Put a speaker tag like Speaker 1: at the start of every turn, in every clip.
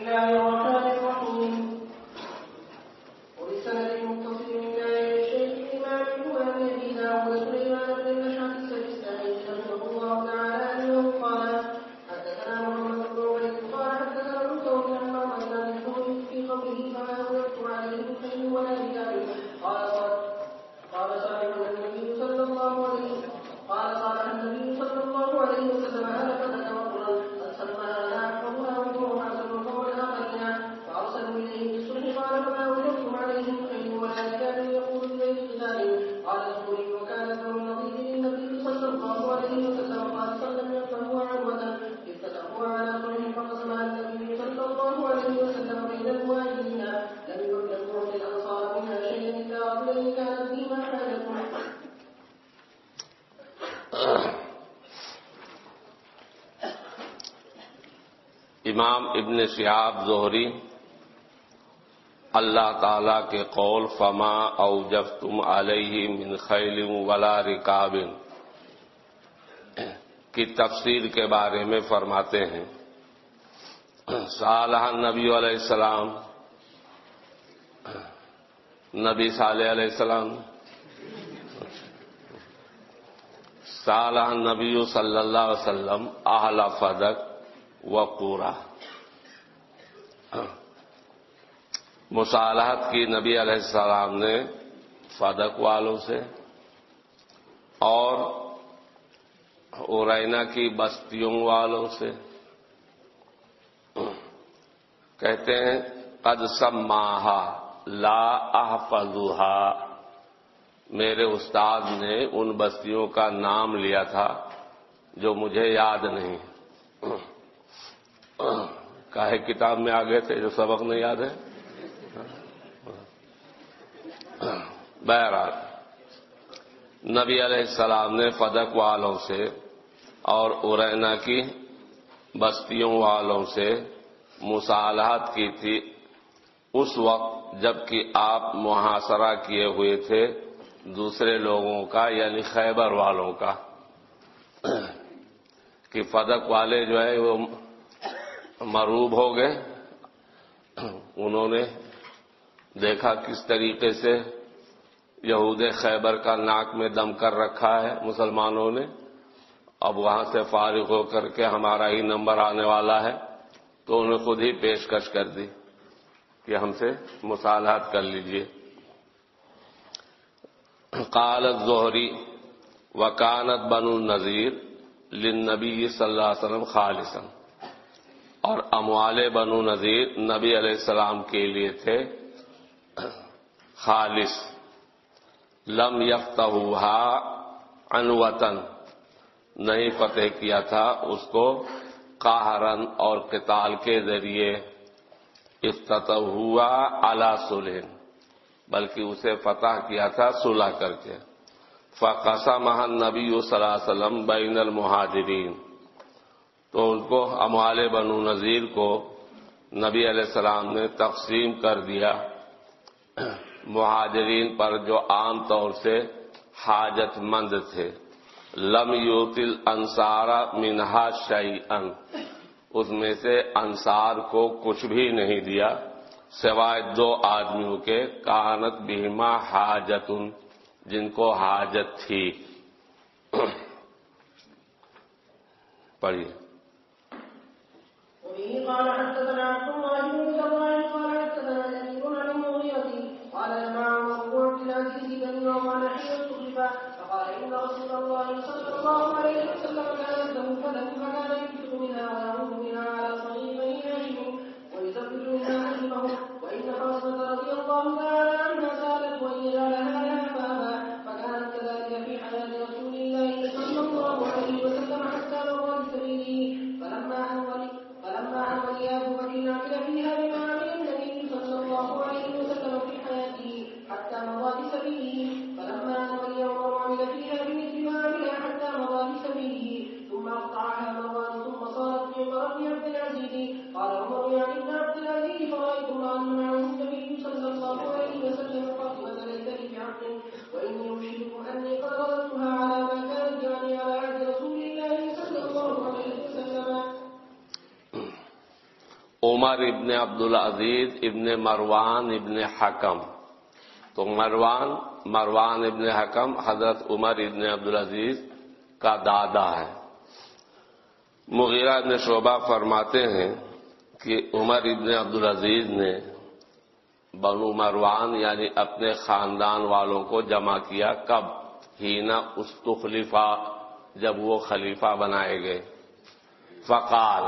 Speaker 1: الله ابن
Speaker 2: شہاب زہری، اللہ تعالی کے قول، فما او جب تم علیہ من خیل ولا رکاب کی تفسیر کے بارے میں فرماتے ہیں۔ صالح نبی علیہ السلام، نبی صالح علیہ السلام، صالح نبی صلی اللہ علیہ وسلم، اہل فدق و مصالحت کی نبی علیہ السلام نے فدق والوں سے اور ارینا کی بستیوں والوں سے کہتے ہیں، قد سماہا، لا احفظوہا میرے استاد نے ان بستیوں کا نام لیا تھا جو مجھے یاد نہیں۔ کاہے کتاب میں آگے تھے جو سبق نہیں یاد ہے؟ بہرحال، نبی علیہ السلام نے فدق والوں سے اور ارینا کی بستیوں والوں سے مصالحت کی تھی۔ اس وقت جبکہ آپ محاصرہ کیے ہوئے تھے دوسرے لوگوں کا یعنی خیبر والوں کا، کہ فدق والے جو ہے وہ مروب ہو گئے۔ انہوں نے دیکھا کس طریقے سے یہود خیبر کا ناک میں دم کر رکھا ہے مسلمانوں نے۔ اب وہاں سے فارغ ہو کر کے ہمارا ہی نمبر آنے والا ہے۔ تو انہیں خود ہی پیشکش کر دی کہ ہم سے مصالحت کر لیجیے۔ قالت زہری وکانت بن النذیر لنبی صلی اللہ علیہ وسلم خالصا۔ اور اموال بنو نذیر نبی علیہ السلام کے لیے تھے خالص۔ لم یفتہ انوطن نہیں فتح کیا تھا اس کو قاہرن اور قتال کے ذریعے۔ افتتح ہوا اعلی سلین بلکہ اسے فتح کیا تھا صلح کر کے۔ فقسا محن نبی صلی اللہ علیہ وسلم بین المہاجرین۔ تو ان کو اموال بنو نذیر کو نبی علیہ السلام نے تقسیم کر دیا۔ مہاجرین پر جو عام طور سے حاجت مند تھے۔ لم یوتل انصارا منہا شعی ان اس میں سے انصار کو کچھ بھی نہیں دیا، سوائے دو آدمیوں کے۔ کانت بہما حاجت جن کو حاجت تھی۔ پڑھیے۔
Speaker 1: العزيز بن عمر حين استخلف فقال إن رسول الله صلى الله عليه وسلم لا يبدأ فلم فكان ينفق منها ويعود منها على صغير بني هاشم ويزوج منها حلمه وان فاطمه رضي الله تعالى عنها سالت وإن يجعلها وإني أني على ما كانت يعني على عهد رسول الله صلى الله عليه وسلم.
Speaker 2: عمر ابن عبد العزیز ابن مروان ابن حکم. تو مروان مروان ابن حکم حضرت عمر ابن عبد العزیز کا دادا ہے۔ مغیرہ ابن شعبہ فرماتے ہیں کہ عمر ابن عبد العزیز نے بنو مروان یعنی اپنے خاندان والوں کو جمع کیا، کب؟ ہی نہ استخلیفہ جب وہ خلیفہ بنائے گئے۔ فقال،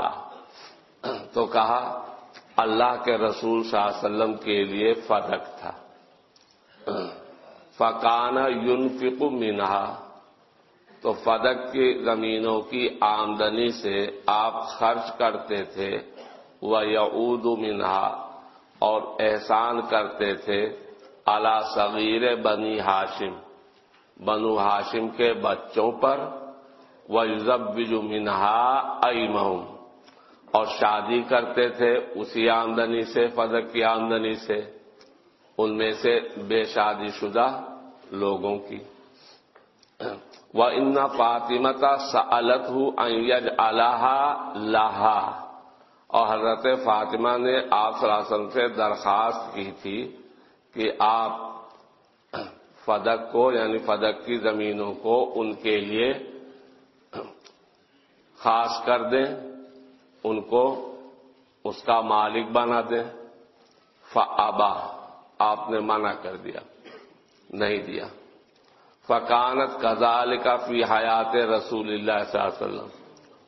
Speaker 2: تو کہا، اللہ کے رسول صلی اللہ علیہ وسلم کے لیے فدق تھا۔ فقانہ یونفق منہا، تو فدق کی زمینوں کی آمدنی سے آپ خرچ کرتے تھے۔ وہ یعود منہا اور احسان کرتے تھے اعلی صغیر بنی ہاشم، بنو ہاشم کے بچوں پر وہ یوزب منہا ایمہم اور شادی کرتے تھے اسی آمدنی سے فدق کی آمدنی سے، ان میں سے بے شادی شدہ لوگوں کی۔ وہ ان فاطمتا سلت ہوں یج اللہ لاہا اور حضرت فاطمہ نے آپ صلی اللہ علیہ وسلم سے درخواست کی تھی کہ آپ فدق کو یعنی فدق کی زمینوں کو ان کے لیے خاص کر دیں، ان کو اس کا مالک بنا دیں۔ فعبا آپ نے منع کر دیا، نہیں دیا۔ فکانت کزال کا فی حیات رسول اللہ صلی اللہ علیہ وسلم۔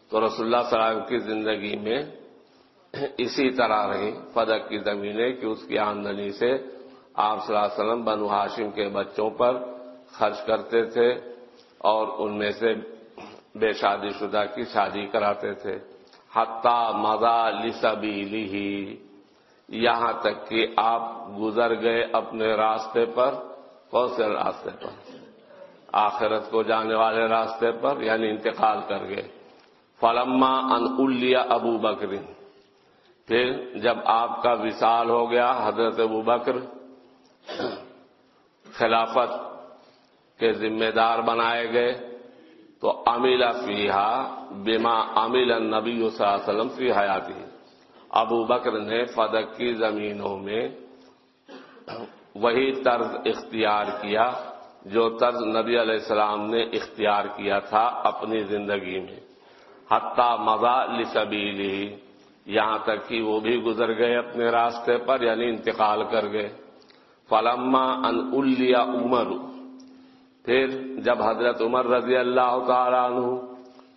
Speaker 2: تو رسول اللہ صلی اللہ علیہ وسلم کی زندگی میں اسی طرح رہی۔ فدق کی زمینیں کہ اس کی آمدنی سے آپ صلی اللہ علیہ وسلم بنو ہاشم کے بچوں پر خرچ کرتے تھے اور ان میں سے بے شادی شدہ کی شادی کراتے تھے۔ حتہ مزا لسبی ہی یہاں تک کہ آپ گزر گئے اپنے راستے پر، کون سے راستے پر؟ آخرت کو جانے والے راستے پر یعنی انتقال کر گئے۔ فلما ان الیا ابو بکرین پھر جب آپ کا وصال ہو گیا حضرت ابو بکر، خلافت کے ذمہ دار بنائے گئے، تو امیل فیحا بیما امیل نبی صلی اللہ علیہ وسلم فی حیاتی ابو بکر نے فدق کی زمینوں میں وہی طرز اختیار کیا جو طرز نبی علیہ السلام نے اختیار کیا تھا اپنی زندگی میں۔ حتہ مزا لسبیلی یہاں تک کہ وہ بھی گزر گئے اپنے راستے پر یعنی انتقال کر گئے۔ فلما ان الیا عمر۔ پھر جب حضرت عمر رضی اللہ تعالیٰ عنہ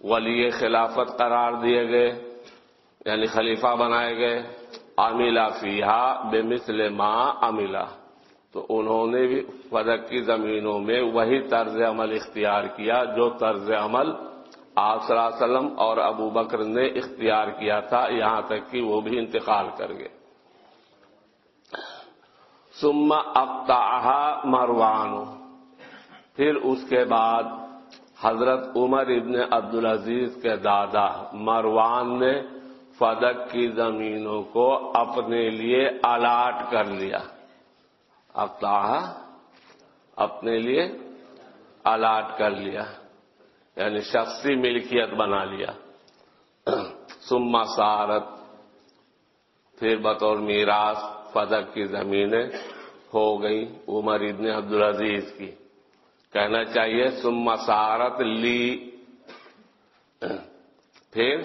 Speaker 2: ولی خلافت قرار دیے گئے یعنی خلیفہ بنائے گئے عاملہ فیحا بے مثل ماں عاملہ تو انہوں نے بھی فدق کی زمینوں میں وہی طرز عمل اختیار کیا جو طرز عمل آپ صلی اللہ علیہ وسلم اور ابو بکر نے اختیار کیا تھا، یہاں تک کہ وہ بھی انتقال کر گئے۔ سما ابتا مروان۔ پھر اس کے بعد حضرت عمر ابن عبد العزیز کے دادا مروان نے فدق کی زمینوں کو اپنے لیے الاٹ کر لیا۔ ابتا اپنے لیے الاٹ کر لیا۔ یعنی شخصی ملکیت بنا لیا۔ سما سارت، پھر بطور میراث فدق کی زمینیں ہو گئی عمر ابن عبد العزیز کی۔ کہنا چاہیے سما سارت لی۔ پھر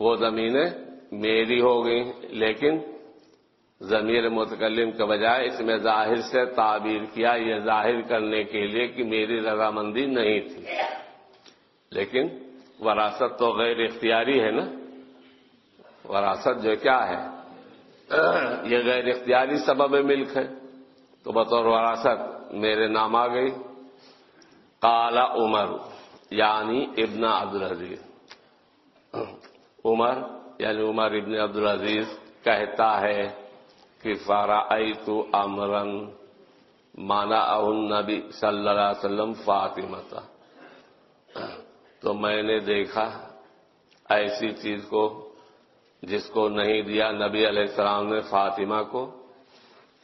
Speaker 2: وہ زمینیں میری ہو گئی لیکن ضمیر متکلم کے بجائے اس میں ظاہر سے تعبیر کیا، یہ ظاہر کرنے کے لیے کہ میری رضامندی نہیں تھی۔ لیکن وراثت تو غیر اختیاری ہے نا؟ وراثت جو کیا ہے؟ یہ غیر اختیاری سبب ملک ہے۔ تو بطور وراثت میرے نام آ گئی۔ کالا عمر یعنی ابن عبد العزیز عمر یعنی عمر ابن عبد العزیز کہتا ہے کہ فارا تو امرن مانا نبی صلی اللہ علیہ وسلم فاطمہ تو میں نے دیکھا ایسی چیز کو جس کو نہیں دیا نبی علیہ السلام نے فاطمہ کو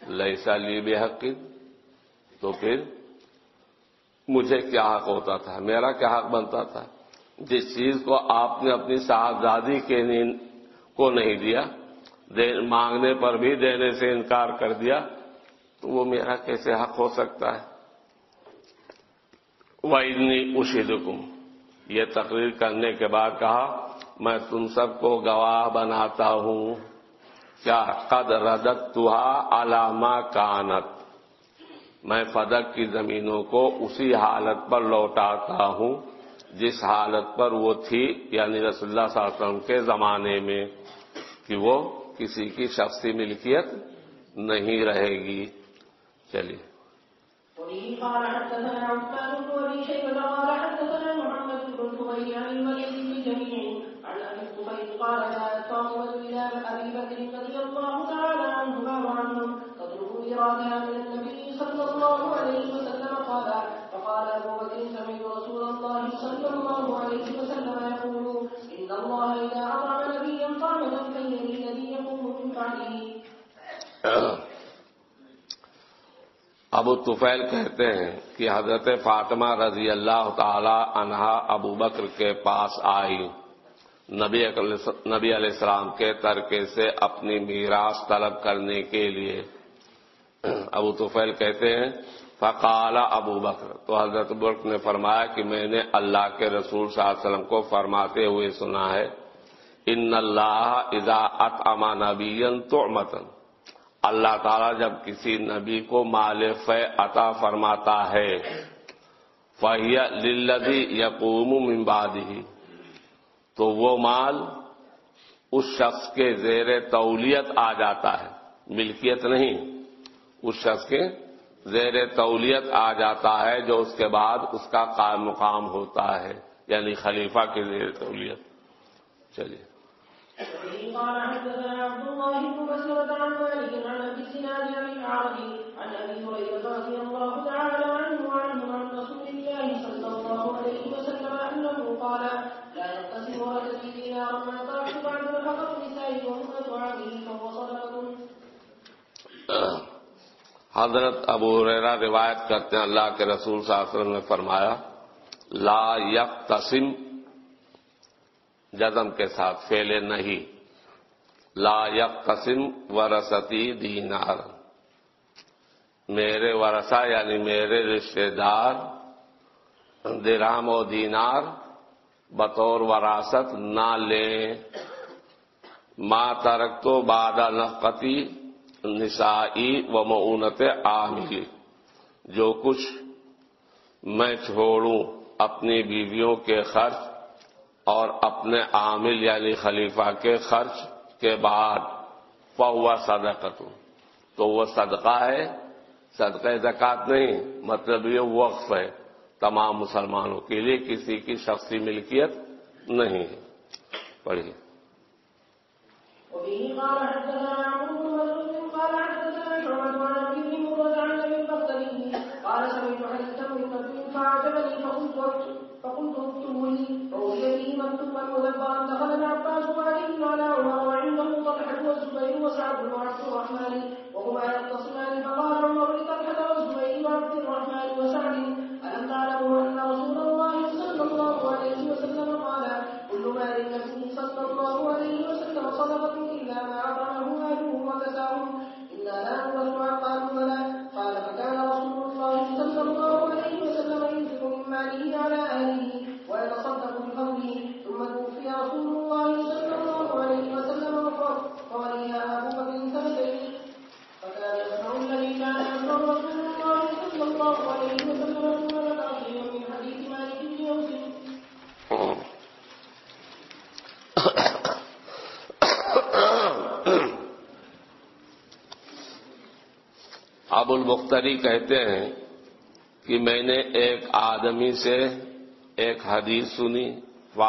Speaker 2: لئیسا لی بے حق تو پھر مجھے کیا حق ہوتا تھا؟ میرا کیا حق بنتا تھا؟ جس چیز کو آپ نے اپنی صاحبزادی کے کو نہیں دیا مانگنے پر بھی دینے سے انکار کر دیا، تو وہ میرا کیسے حق ہو سکتا ہے؟ وَإِنِّي أُشْهِدُكُمْ، یہ تقریر کرنے کے بعد کہا، میں تم سب کو گواہ بناتا ہوں۔ کیا قد ردت تہا علامہ کانت، میں فدق کی زمینوں کو اسی حالت پر لوٹاتا ہوں، جس حالت پر وہ تھی یعنی رسول اللہ صلی اللہ علیہ وسلم کے زمانے میں، کہ وہ کسی کی شخصی ملکیت نہیں رہے گی۔ چلیے۔
Speaker 1: الله قال ابو بكر سمعت رسول الله صلى الله عليه وسلم يقول ان الله اذا اطعم نبيا من
Speaker 2: ابو طفیل کہتے ہیں کہ حضرت فاطمہ رضی اللہ تعالی عنہا ابو بکر کے پاس آئی۔ نبی نبی علیہ السلام کے ترکے سے اپنی میراث طلب کرنے کے لیے۔ ابو طفیل کہتے ہیں، فقال ابو بکر۔ تو حضرت برق نے فرمایا کہ میں نے اللہ کے رسول صلی اللہ علیہ وسلم کو فرماتے ہوئے سنا ہے۔ ان اللہ اذا اطعم نبیا تعمتن اللہ تعالیٰ جب کسی نبی کو مال ف عطا فرماتا ہے فہیا للدی یقوم ممباد ہی تو وہ مال اس شخص کے زیر تولیت آ جاتا ہے، ملکیت نہیں۔ اس شخص کے زیر تولیت آ جاتا ہے جو اس کے بعد اس کا قائم مقام ہوتا ہے یعنی خلیفہ کے زیر تولیت۔ چلیے۔
Speaker 1: وبه قال حدثنا عبد الله بن عن مالك عن ابي الزناد عن الاعرج عن ابي رضي الله تعالى عنه وعنه عن رسول الله صلى الله عليه وسلم انه قال لا يقتسم دينارا ما تركت بعد فهو
Speaker 2: حضرت ابو ریرا روایت کرتے ہیں اللہ کے رسول صلی اللہ علیہ وسلم نے فرمایا، لا یقتسم جزم کے ساتھ فیلے نہیں۔ لا یقتسم ورثتی دینار۔ میرے ورثہ یعنی میرے رشتے دار درام و دینار بطور وراثت نہ لیں ما ترک تو بادہ نقتی نسائی و معونت عاملی۔ جو کچھ میں چھوڑوں اپنی بیویوں کے خرچ اور اپنے عامل یعنی خلیفہ کے خرچ کے بعد فہوا صدقت تو وہ صدقہ ہے، صدقہ زکات نہیں مطلب یہ وقف ہے، تمام مسلمانوں کے لیے کسی کی شخصی ملکیت نہیں ہے۔ پڑھیے۔
Speaker 1: اكتبه مكتوبا مدبرا دخل العباس وعلي على عمر وعنده طلحة والزبير وسعد وعبد الرحمن وهما يختصمان فقال عمر لطلحة والزبير وعبد الرحمن وسعد ألم تعلموا أن رسول الله صلى الله عليه وسلم قال كل مال النبي صلى الله عليه وسلم صدقة إلا ما أطعمه أهله وكساهم
Speaker 2: ابو المختری کہتے ہیں کہ میں نے ایک آدمی سے ایک حدیث سنی و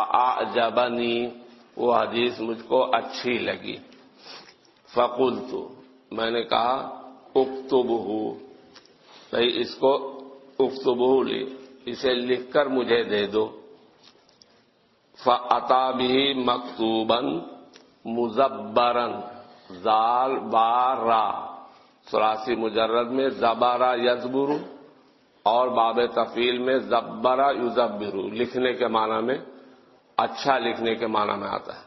Speaker 2: جبنی وہ حدیث مجھ کو اچھی لگی۔ فقول تو میں نے کہا اکتب بھائی، اس کو اکتب لی اسے لکھ کر مجھے دے دو۔ فعطا بھی مکتوبن مزبرن زال بارہ سراسی مجرد میں زبارہ یزبر اور باب تفیل میں زبرا یوزبرو لکھنے کے معنی میں اچھا لکھنے کے معنی میں آتا ہے۔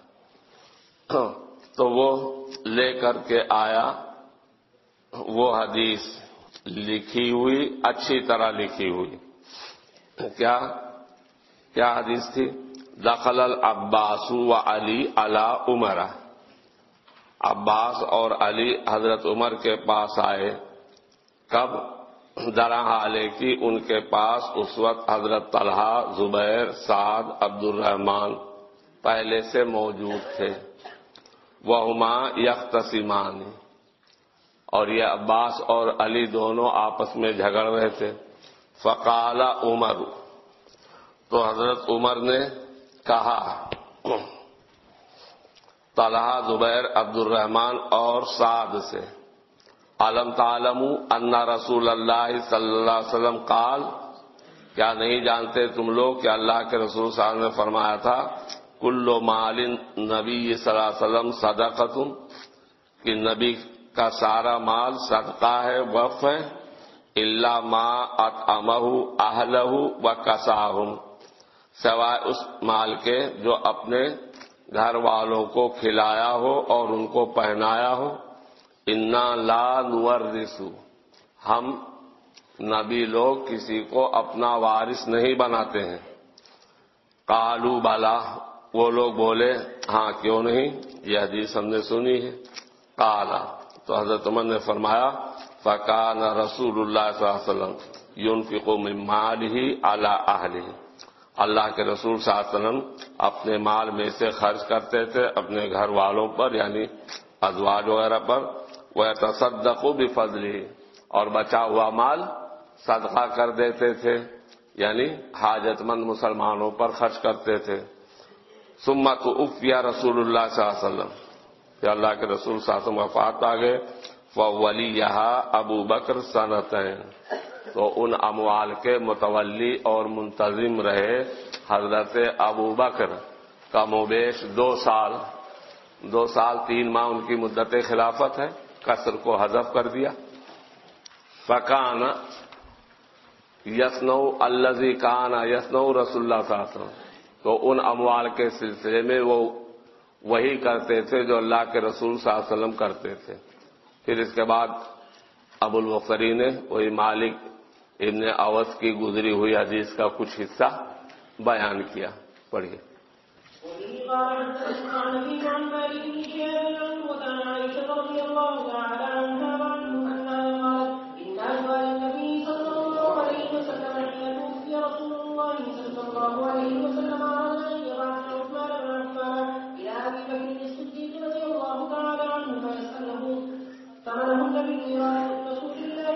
Speaker 2: تو وہ لے کر کے آیا، وہ حدیث لکھی ہوئی، اچھی طرح لکھی ہوئی۔ کیا؟ کیا حدیث تھی؟ دخل العباس و علی علا عمرہ۔ عباس اور علی حضرت عمر کے پاس آئے۔ کب؟ درا حالے کی ان کے پاس اس وقت حضرت طلحہ، زبیر، سعد عبد الرحمان پہلے سے موجود تھے۔ وہ ہما یکتسیمان اور یہ عباس اور علی دونوں آپس میں جھگڑ رہے تھے۔ فقال عمر۔ تو حضرت عمر نے کہا طلحہ، زبیر عبد الرحمان اور سعد سے۔ علم تعلم انا رسول اللہ صلی اللہ علیہ وسلم قال، کیا نہیں جانتے تم لوگ کہ اللہ کے رسول صاحب نے فرمایا تھا کلو مال نبی صلی اللہ علیہ وسلم صدقت کہ نبی کا سارا مال صدقہ ہے وف ہے اللہ ما اتمہ اہلہ و کساہم سوائے اس مال کے جو اپنے گھر والوں کو کھلایا ہو اور ان کو پہنایا ہو۔ انا لا نورسو ہم نبی لوگ کسی کو اپنا وارث نہیں بناتے ہیں۔ کالو بالا وہ لوگ بولے ہاں کیوں نہیں؟ یہ حدیث ہم نے سنی ہے۔ کالا تو حضرت عمر نے فرمایا، فکان رسول اللہ صلی اللہ علیہ وسلم یون فکو ہی اعلی اہل اللہ کے رسول صلی اللہ علیہ وسلم اپنے مال میں سے خرچ کرتے تھے اپنے گھر والوں پر یعنی ازواج وغیرہ پر وہ تصدق بھی فضلی اور بچا ہوا مال صدقہ کر دیتے تھے یعنی حاجت مند مسلمانوں پر خرچ کرتے تھے۔ سمت افیا رسول اللہ صلی اللہ علیہ وسلم۔ کہ اللہ کے رسول صلی اللہ علیہ وسلم وفات آ گئے۔ وہ ولی یہاں ابو بکر صنعتیں تو ان اموال کے متولی اور منتظم رہے حضرت ابو بکر کا موبیش دو سال دو سال تین ماہ ان کی مدت خلافت ہے، قصر کو حذف کر دیا۔ فکان یسنو الزی کان یسنو رسول اللہ صلی اللہ علیہ وسلم۔ تو ان اموال کے سلسلے میں وہ وہی کرتے تھے جو اللہ کے رسول صلی اللہ علیہ وسلم کرتے تھے۔ پھر اس کے بعد ابو الوفری نے وہی مالک ابن اوس کی گزری ہوئی حدیث کا کچھ حصہ بیان کیا پڑھیے
Speaker 1: وبه قال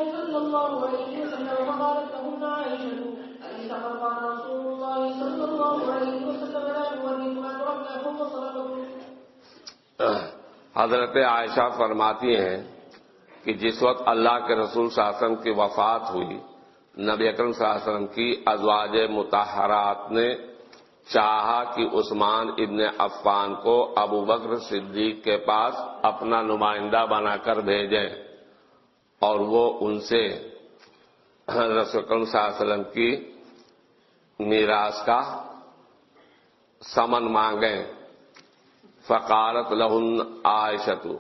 Speaker 1: الله صلى الله عليه وسلم حين توفي رسول الله لهن عائشه اليس قد قال رسول الله صلى الله عليه وسلم لا يورث ما ترك لكم
Speaker 2: حضرت عائشہ فرماتی ہیں کہ جس وقت اللہ کے رسول صلی اللہ علیہ وسلم کی وفات ہوئی، نبی اکرم صلی اللہ علیہ وسلم کی ازواج متحرات نے چاہا کہ عثمان ابن عفان کو ابو بکر صدیق کے پاس اپنا نمائندہ بنا کر بھیجیں۔ اور وہ ان سے رسول اکرم صلی اللہ علیہ وسلم کی میراث کا سمن مانگیں فقارت لہن عائشتو۔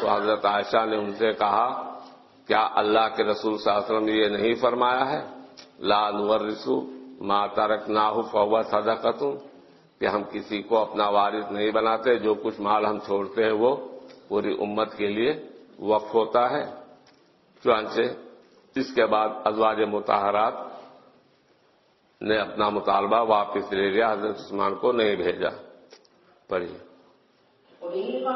Speaker 2: تو حضرت عائشہ نے ان سے کہا، کیا اللہ کے رسول صلی اللہ علیہ وسلم یہ نہیں فرمایا ہے؟ لا نورسو ما ترک نہ ہو فوا صدقت کہ ہم کسی کو اپنا وارث نہیں بناتے، جو کچھ مال ہم چھوڑتے ہیں وہ پوری امت کے لیے وقف ہوتا ہے۔ چانچہ اس کے بعد ازواج متحرات نے اپنا مطالبہ واپس لے لیا، حضرت عثمان کو نہیں بھیجا پڑھیے
Speaker 1: وبه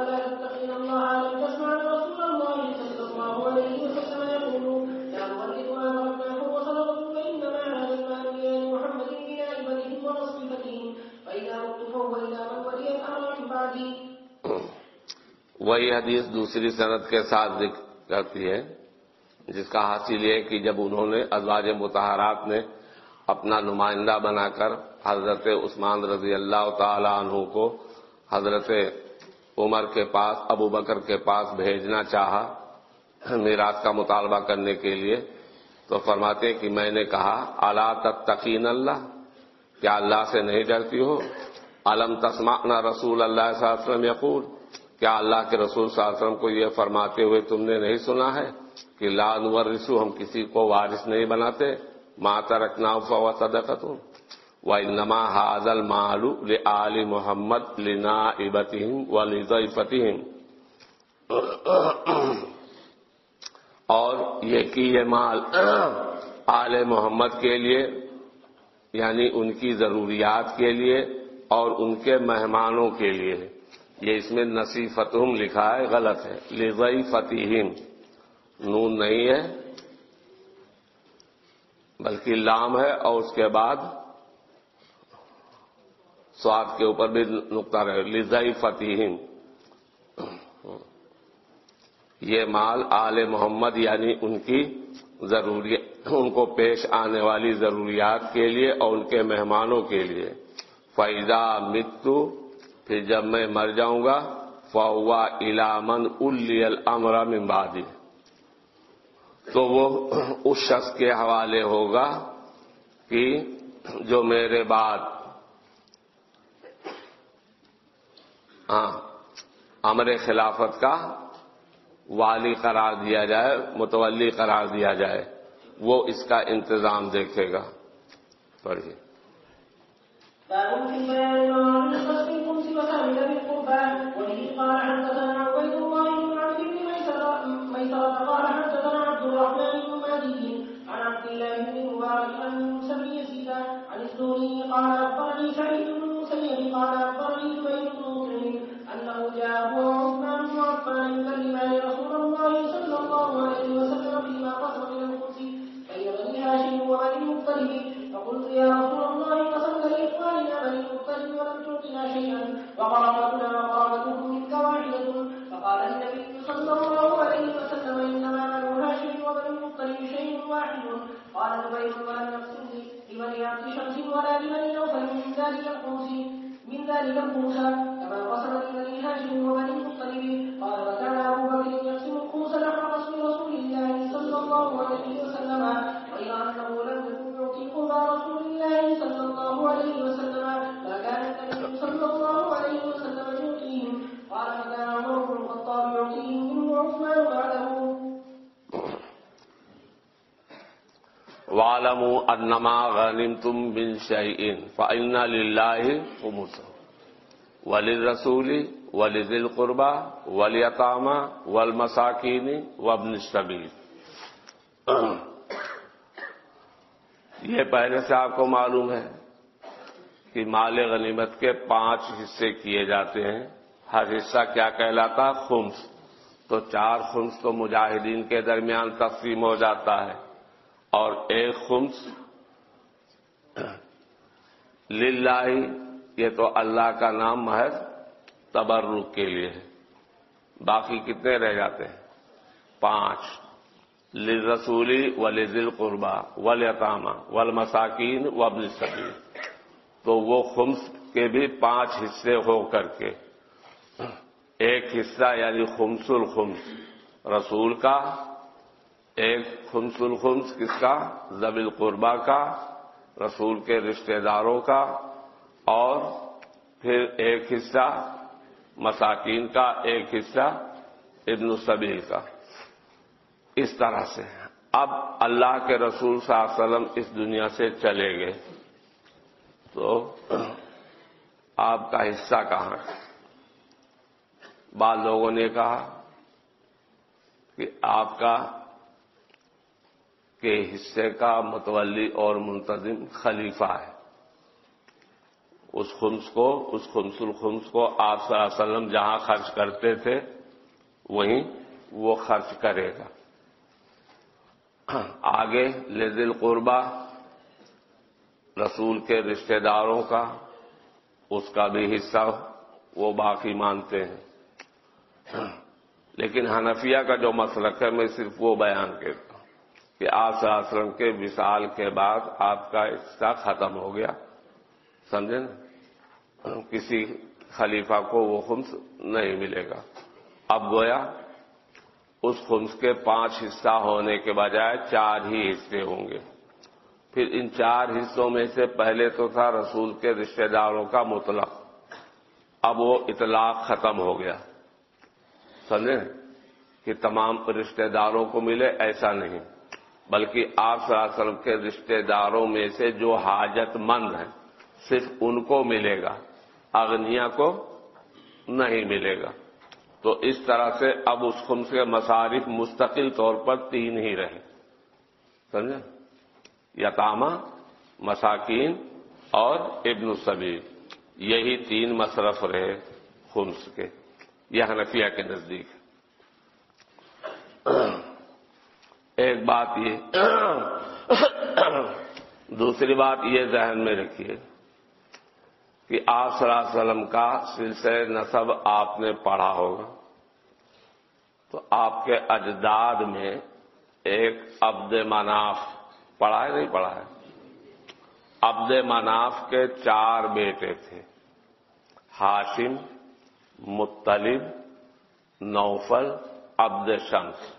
Speaker 1: قال
Speaker 2: وہی حدیث دوسری صنعت کے ساتھ ذکر کرتی ہے، جس کا حاصل یہ کہ جب انہوں نے ازواج متحرات نے اپنا نمائندہ بنا کر حضرت عثمان رضی اللہ تعالی عنہ کو حضرت عمر کے پاس، ابو بکر کے پاس بھیجنا چاہا میراث کا مطالبہ کرنے کے لیے، تو فرماتے کہ میں نے کہا اللہ تقین اللہ؟ کیا اللہ سے نہیں ڈرتی ہو؟ علم تسمانا رسول اللہ صلی اللہ علیہ وسلم یقول؟ کیا اللہ کے رسول صلی اللہ علیہ وسلم کو یہ فرماتے ہوئے تم نے نہیں سنا ہے کہ لا نورسو ہم کسی کو وارث نہیں بناتے؟ ماتا رکھنا فوا صدقت و انما حاضل معلو علی محمد لنا ابتیم و فتیم اور یہ کہ یہ مال آل محمد کے لیے یعنی ان کی ضروریات کے لیے اور ان کے مہمانوں کے لیے۔ یہ اس میں نصیفتہم لکھا ہے، غلط ہے۔ لزئی فتیم نون نہیں ہے، بلکہ لام ہے اور اس کے بعد سواد کے اوپر بھی نقطہ رہے۔ لزئی فتیم یہ مال آل محمد یعنی ان کی ضروریات ان کو پیش آنے والی ضروریات کے لیے اور ان کے مہمانوں کے لیے۔ فیضا متو پھر جب میں مر جاؤں گا فوا علامن الی المرا ممبادی تو وہ اس شخص کے حوالے ہوگا کہ جو میرے بعد ہاں امر خلافت کا والی قرار دیا جائے، متولی قرار دیا جائے، وہ اس کا انتظام دیکھے گا۔ پڑھیے۔
Speaker 1: باب في بيان ما في قصد الخمس وسائل بالقربى وبه قال حدثنا عبيد الله بن عبد بن ميسرة ميسرة قال حدثنا عبد الرحمن بن مهدي عن عبد الله بن مبارك عن سبي يزيد عن الزهري قال اخبرني سعيد بن المسيب قال اخبرني زبير بن مطعم انه جاء هو وعثمان بن عفان يكلمان رسول الله صلى الله عليه وسلم فيما قسم من الخمس بين هاشم وبني المطلب فقلت يا رسول الله قسمت لاخواننا بني المطلب ولم تعطنا شيئا. وقرابتنا وقرابتهم منك واحده فقال النبي صلى الله عليه وسلم انما بنو هاشم وبني المطلب شيء واحد. قال زبير ولم يقسم لبني عبد شمس ولا لبني نوفل من ذلك الخمس من ذلك الخمس كما قسم لبني هاشم وبني المطلب. قال، وكان ابو بكر يقسم الخمس نحو رسول الله صلى الله عليه وسلم غير انه لم يكن رسول الله صلى الله عليه وسلم النبي صلى الله عليه وسلم قال فكان عمر بن الخطاب يعطيهم منه وعثمان بعده
Speaker 2: وعلموا انما غنمتم من شيء، فإن لله خمسه وللرسول، ولذي القربى، واليتامى، والمساكين، وابن السبيل. یہ پہلے سے آپ کو معلوم ہے کہ مال غنیمت کے پانچ حصے کیے جاتے ہیں۔ ہر حصہ کیا کہلاتا خمس تو چار خمس تو مجاہدین کے درمیان تقسیم ہو جاتا ہے۔ اور ایک خمس للہ، یہ تو اللہ کا نام محض تبرک کے لیے ہے۔ باقی کتنے رہ جاتے ہیں؟ پانچ۔ لرسولی ولی ذل قربا ولیطامہ ول مساکین و ابن تو وہ خمس کے بھی پانچ حصے ہو کر کے ایک حصہ یعنی خمس الخمس رسول کا، ایک خمس الخمس کس کا؟ زبی القربا کا، رسول کے رشتہ داروں کا اور پھر ایک حصہ مساکین کا، ایک حصہ ابن السبیل کا۔ اس طرح سے۔ اب اللہ کے رسول صلی اللہ علیہ وسلم اس دنیا سے چلے گئے۔ تو آپ کا حصہ کہاں ہے؟ بعض لوگوں نے کہا کہ آپ کا کے حصے کا متولی اور منتظم خلیفہ ہے۔ اس خمس کو، اس خمس الخمس کو آپ صلی اللہ علیہ وسلم جہاں خرچ کرتے تھے، وہیں وہ خرچ کرے گا۔ آگے لذل قربا رسول کے رشتہ داروں کا، اس کا بھی حصہ وہ باقی مانتے ہیں۔ لیکن حنفیہ کا جو مسلک ہے، میں صرف وہ بیان کرتا ہوں کہ آپ وسلم کے وصال کے بعد آپ کا حصہ ختم ہو گیا۔ سمجھے نا؟ کسی خلیفہ کو وہ خمس نہیں ملے گا۔ اب گویا اس خمس کے پانچ حصہ ہونے کے بجائے چار ہی حصے ہوں گے۔ پھر ان چار حصوں میں سے پہلے تو تھا رسول کے رشتہ داروں کا مطلق۔ اب وہ اطلاق ختم ہو گیا۔ سمجھے؟ کہ تمام رشتہ داروں کو ملے ایسا نہیں۔ بلکہ آپ صلی اللہ علیہ وسلم کے رشتہ داروں میں سے جو حاجت مند ہیں، صرف ان کو ملے گا۔ اگنیا کو نہیں ملے گا۔ تو اس طرح سے اب اس خمس کے مصارف مستقل طور پر تین ہی رہے۔ سمجھے؟ یتامہ، مساکین اور ابن الصبیر یہی تین مصرف رہے خمس کے۔ یہ حنفیہ کے نزدیک۔ ایک بات یہ۔ دوسری بات یہ ذہن میں رکھیے۔ کہ آپ صلی اللہ علیہ وسلم کا سلسلہ نصب آپ نے پڑھا ہوگا۔ تو آپ کے اجداد میں ایک عبد مناف پڑھا ہے نہیں پڑھا ہے؟ عبد مناف کے چار بیٹے تھے۔ ہاشم مطلب نوفل، عبد شمس۔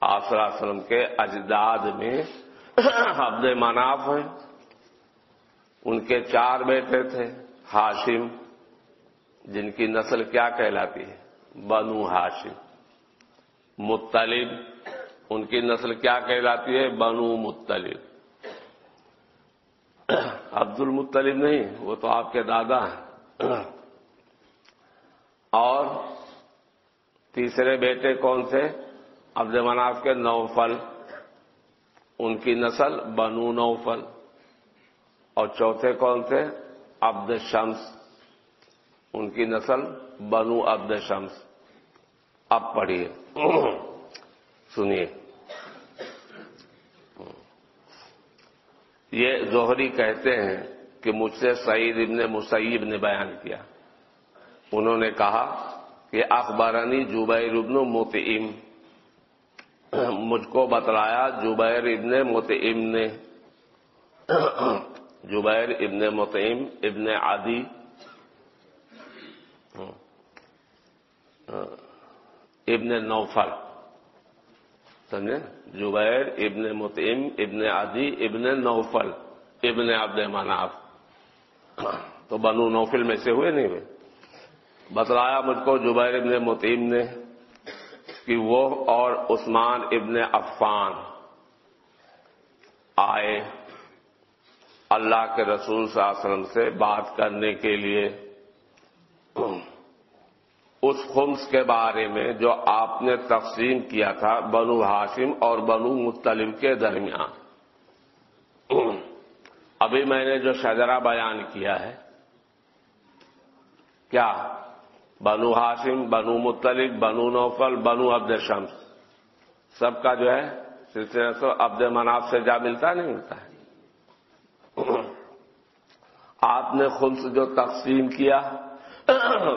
Speaker 2: آپ صلی اللہ علیہ وسلم کے اجداد میں عبد مناف ہیں۔ ان کے چار بیٹے تھے، ہاشم، جن کی نسل کیا کہلاتی ہے؟ بنو ہاشم۔ مطلب ان کی نسل کیا کہلاتی ہے؟ بنو مطلب۔ عبد المطلب نہیں، وہ تو آپ کے دادا ہیں۔ اور تیسرے بیٹے کون تھے؟ عبد مناف کے نوفل۔ ان کی نسل بنو نوفل۔ اور چوتھے کون تھے؟ عبد شمس ان کی نسل بنو عبد شمس اب پڑھیے۔ سنیے۔ یہ زہری کہتے ہیں کہ مجھ سے سعید ابن مسیب نے بیان کیا۔ انہوں نے کہا کہ اخبارانی جبیر ابن متعم مجھ کو بتلایا جبیر ابن متعم نے جبیر ابن متعم ابن عدی. ابن نوفل. سمجھے؟ جبیر ابن متعم ابن عدی ابن نوفل ابن عبد مناف تو بنو نوفل میں سے ہوئے نہیں ہوئے؟ بتلایا مجھ کو جبیر ابن متعم نے کہ وہ اور عثمان ابن عفان آئے اللہ کے رسول صلی اللہ علیہ وسلم سے بات کرنے کے لیے اس خمس کے بارے میں جو آپ نے تقسیم کیا تھا بنو ہاشم اور بنو مطلب کے درمیان۔ ابھی میں نے جو شجرا بیان کیا ہے، کیا؟ بنو ہاشم، بنو مطلب بنو نوفل، بنو عبد شمس سب کا جو ہے سلسلہ سو عبد مناف سے جا ملتا نہیں ملتا ہے۔ آپ نے خمس جو تقسیم کیا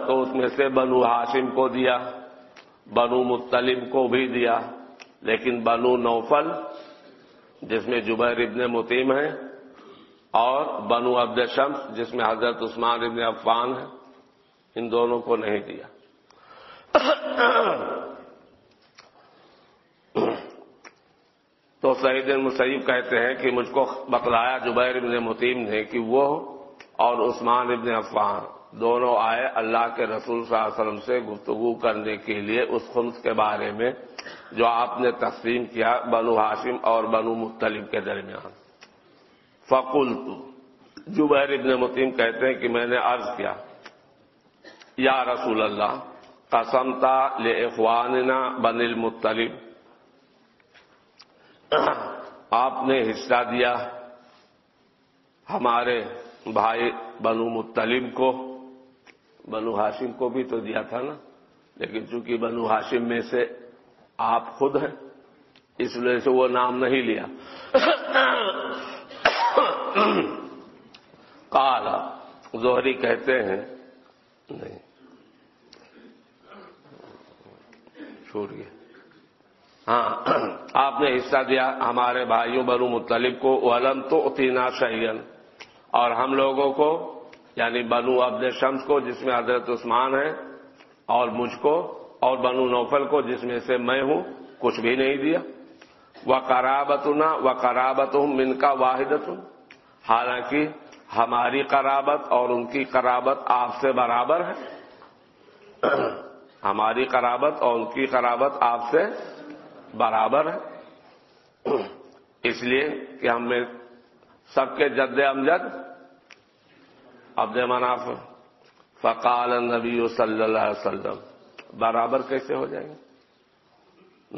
Speaker 2: تو اس میں سے بنو ہاشم کو دیا، بنو مطلب کو بھی دیا، لیکن بنو نوفل، جس میں جبیر ابن متیم ہے اور بنو عبد شمس، جس میں حضرت عثمان ابن عفان ہے ان دونوں کو نہیں دیا۔ تو سعید المسیب کہتے ہیں کہ مجھ کو بتلایا جبیر ابن متیم نے کہ وہ اور عثمان ابن عفان دونوں آئے اللہ کے رسول صلی اللہ علیہ وسلم سے گفتگو کرنے کے لیے اس خمس کے بارے میں جو آپ نے تقسیم کیا بنو ہاشم اور بنو مختلف کے درمیان۔ فقول جبیر ابن متیم کہتے ہیں کہ میں نے عرض کیا، یا رسول اللہ، قسمتا لے اخواننا بن المطلب آپ نے حصہ دیا ہمارے بھائی بنو مطلب کو، بنو ہاشم کو بھی تو دیا تھا نا، لیکن چونکہ بنو ہاشم میں سے آپ خود ہیں، اس وجہ سے وہ نام نہیں لیا۔ کالا زہری کہتے ہیں، نہیں، چھوڑ گیا۔ ہاں آپ نے حصہ دیا ہمارے بھائیوں بنو مطلب کو، ولم تو اتینا شہین اور ہم لوگوں کو یعنی بنو عبد شمس کو، جس میں حضرت عثمان ہے اور مجھ کو، اور بنو نوفل کو، جس میں سے میں ہوں، کچھ بھی نہیں دیا۔ وہ کرابت نہ وہ کرابت ہوں من کا واحد حالانکہ ہماری قرابت اور ان کی قرابت آپ سے برابر ہے۔ ہماری قرابت اور ان کی قرابت آپ سے برابر ہے۔ اس لیے کہ ہم میں سب کے جد امجد۔ عبد مناف فقال نبی صلی اللہ علیہ وسلم، برابر کیسے ہو جائیں؟ گے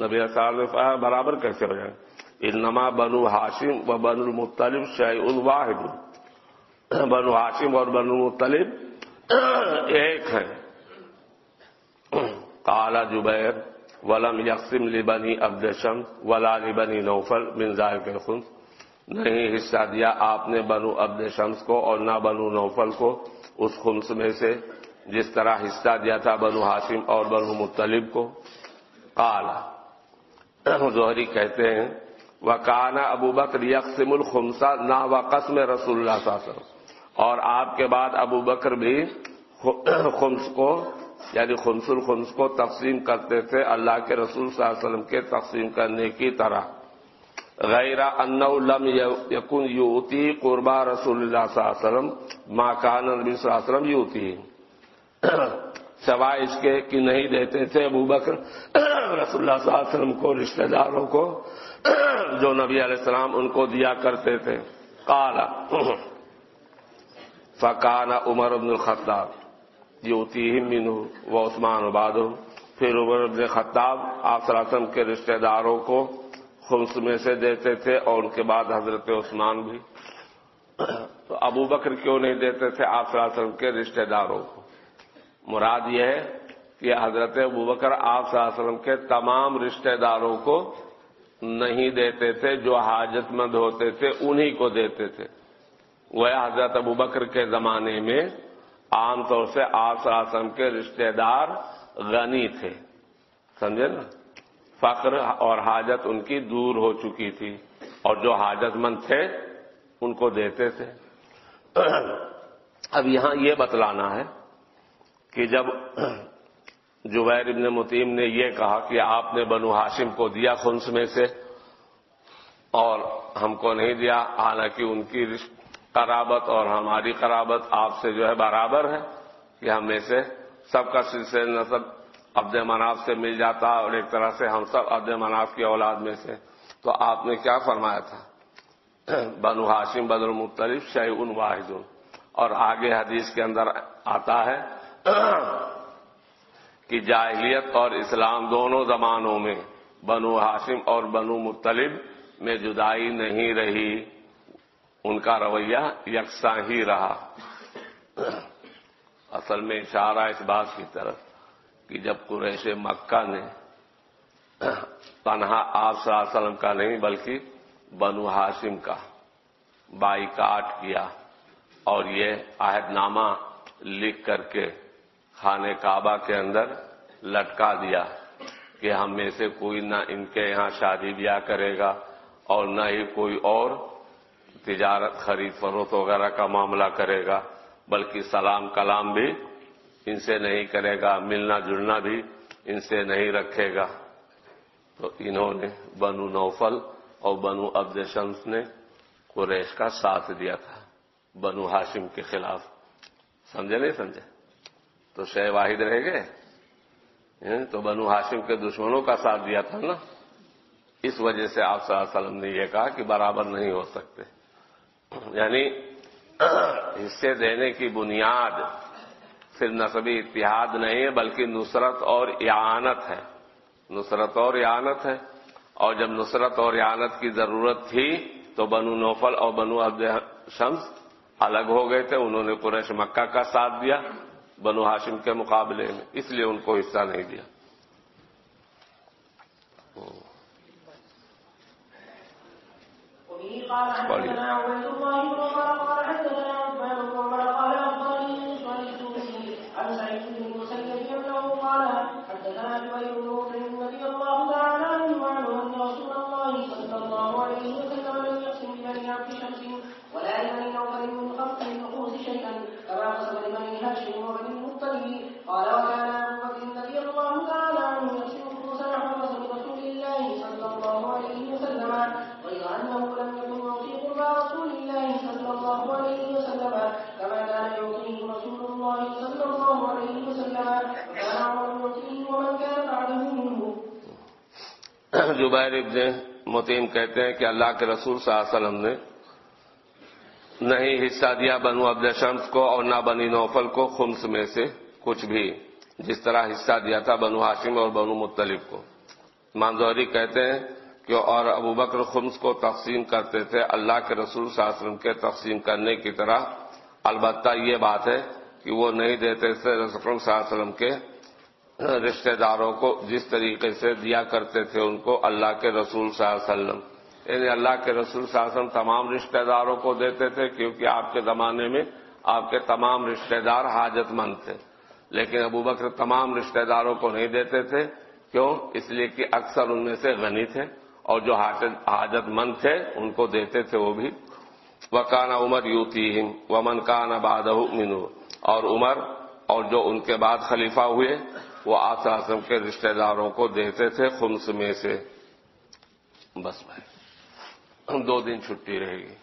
Speaker 2: نبی صاحب برابر کیسے ہو جائیں؟ گے انما بنو ہاشم و بن المطلب شہ الواحد بنو ہاشم اور بنو مطلب ایک ہے کالا جبیر ولم یقسم لبنی عبدشم ولا لبنی نوفل بن ظاہر کے خن نہیں، حصہ دیا آپ نے بنو عبد شمس کو اور نہ بنو نوفل کو اس خمس میں سے۔ جس طرح حصہ دیا تھا بنو ہاشم اور بنو مطلب کو۔ کالا زہری کہتے ہیں وہ ابو بکر یکسم الخمسا نہ و قسم رسول اللہ صلی اللہ علیہ وسلم۔ اور آپ کے بعد ابو بکر بھی خمس کو یعنی خمس الخمس کو تقسیم کرتے تھے اللہ کے رسول صلی اللہ علیہ وسلم کے تقسیم کرنے کی طرح۔ غیر ان لم یقن یوتی قربا رسول اللہ صلی اللہ علیہ وسلم ماں کان نبی صلی اللہ علیہ وسلم یوتی۔ سوائے اس کے کہ نہیں دیتے تھے ابو بکر۔ رسول اللہ صلی اللہ علیہ وسلم کو، رشتہ داروں کو۔ جو نبی علیہ السلام ان کو دیا کرتے تھے۔ کالا فکانا عمر بن الخطاب۔ یوتی مین و عثمان عباد پھر عمر بن خطاب آپ وسلم کے رشتہ داروں کو خمس میں سے دیتے تھے اور ان کے بعد حضرت عثمان بھی۔ تو ابو بکر کیوں نہیں دیتے تھے آپ وسلم کے رشتہ داروں کو؟ مراد یہ ہے کہ حضرت ابو بکر آپ وسلم کے تمام رشتہ داروں کو نہیں دیتے تھے، جو حاجت مند ہوتے تھے انہی کو دیتے تھے۔ وہ حضرت ابو بکر کے زمانے میں عام طور سے آپ صلی کے رشتہ دار غنی تھے۔ سمجھے نا؟ فقر اور حاجت ان کی دور ہو چکی تھی اور جو حاجت مند تھے ان کو دیتے تھے۔ اب یہاں یہ بتلانا ہے کہ جب جبیر ابن متیم نے یہ کہا کہ آپ نے بنو ہاشم کو دیا خنس میں سے اور ہم کو نہیں دیا، حالانکہ ان کی قرابت اور ہماری قرابت آپ سے جو ہے برابر ہے۔ کہ ہم میں سے سب کا سلسلہ نصب عبد مناف سے مل جاتا اور ایک طرح سے ہم سب عبد مناف کی اولاد میں سے۔ تو آپ نے کیا فرمایا تھا؟ بنو ہاشم بدر مختلف شہ ان واحد اور آگے حدیث کے اندر آتا ہے کہ جاہلیت اور اسلام دونوں زمانوں میں بنو ہاشم اور بنو مطلب میں جدائی نہیں رہی۔ ان کا رویہ یکساں ہی رہا۔ اصل میں اشارہ اس بات کی طرف کہ جب قریش مکہ نے تنہا آپ صلی اللہ علیہ وسلم کا نہیں بلکہ بنو ہاشم کا بائی کاٹ کیا اور یہ عہد نامہ لکھ کر کے خانے کعبہ کے اندر لٹکا دیا کہ ہم میں سے کوئی نہ ان کے یہاں شادی بیاہ کرے گا اور نہ ہی کوئی اور تجارت، خرید فروخت وغیرہ کا معاملہ کرے گا، بلکہ سلام کلام بھی ان سے نہیں کرے گا، ملنا جلنا بھی ان سے نہیں رکھے گا۔ تو انہوں نے بنو نوفل اور بنو عبد شمس نے قریش کا ساتھ دیا تھا، بنو ہاشم کے خلاف۔ سمجھے نہیں سمجھے؟ تو شہ واحد رہ گئے۔ ہاں، تو بنو ہاشم کے دشمنوں کا ساتھ دیا تھا نا۔ اس وجہ سے آپ صلی اللہ علیہ وسلم نے یہ کہا کہ برابر نہیں ہو سکتے۔ یعنی حصے دینے کی بنیاد صرف نصبی اتحاد نہیں ہے، بلکہ نصرت اور اعانت ہے۔ نصرت اور اعانت ہے۔ اور جب نصرت اور اعانت کی ضرورت تھی تو بنو نوفل اور بنو عبد شمس الگ ہو گئے تھے۔ انہوں نے قریش مکہ کا ساتھ دیا، بنو ہاشم کے مقابلے میں، اس لیے ان کو حصہ نہیں دیا۔
Speaker 1: قال حدثنا عبيد الله
Speaker 2: جبیر ابن متیم کہتے ہیں کہ اللہ کے رسول صلی اللہ علیہ وسلم نے نہیں حصہ دیا بنو عبد شمس کو اور نہ بنی نوفل کو خمس میں سے کچھ بھی، جس طرح حصہ دیا تھا بنو ہاشم اور بنو مطلب کو۔ مانزوری کہتے ہیں کہ اور ابو بکر خمس کو تقسیم کرتے تھے اللہ کے رسول صلی اللہ علیہ وسلم کے تقسیم کرنے کی طرح۔ البتہ یہ بات ہے کہ وہ نہیں دیتے تھے رسول صلی اللہ علیہ وسلم کے رشتہ داروں کو جس طریقے سے دیا کرتے تھے ان کو اللہ کے رسول صلی اللہ علیہ وسلم۔ یعنی اللہ کے رسول صلی اللہ علیہ وسلم تمام رشتہ داروں کو دیتے تھے کیونکہ آپ کے زمانے میں آپ کے تمام رشتہ دار حاجت مند تھے۔ لیکن ابو بکر تمام رشتہ داروں کو نہیں دیتے تھے۔ کیوں؟ اس لیے کہ اکثر ان میں سے غنی تھے اور جو حاجت مند تھے ان کو دیتے تھے وہ بھی۔ وکانا عمر یوتی ومن کانا بادہ منو اور عمر اور جو ان کے بعد خلیفہ ہوئے وہ آسم کے رشتہ داروں کو دیتے تھے خمس میں سے۔ بس بھائی دو دن چھٹی رہے گی۔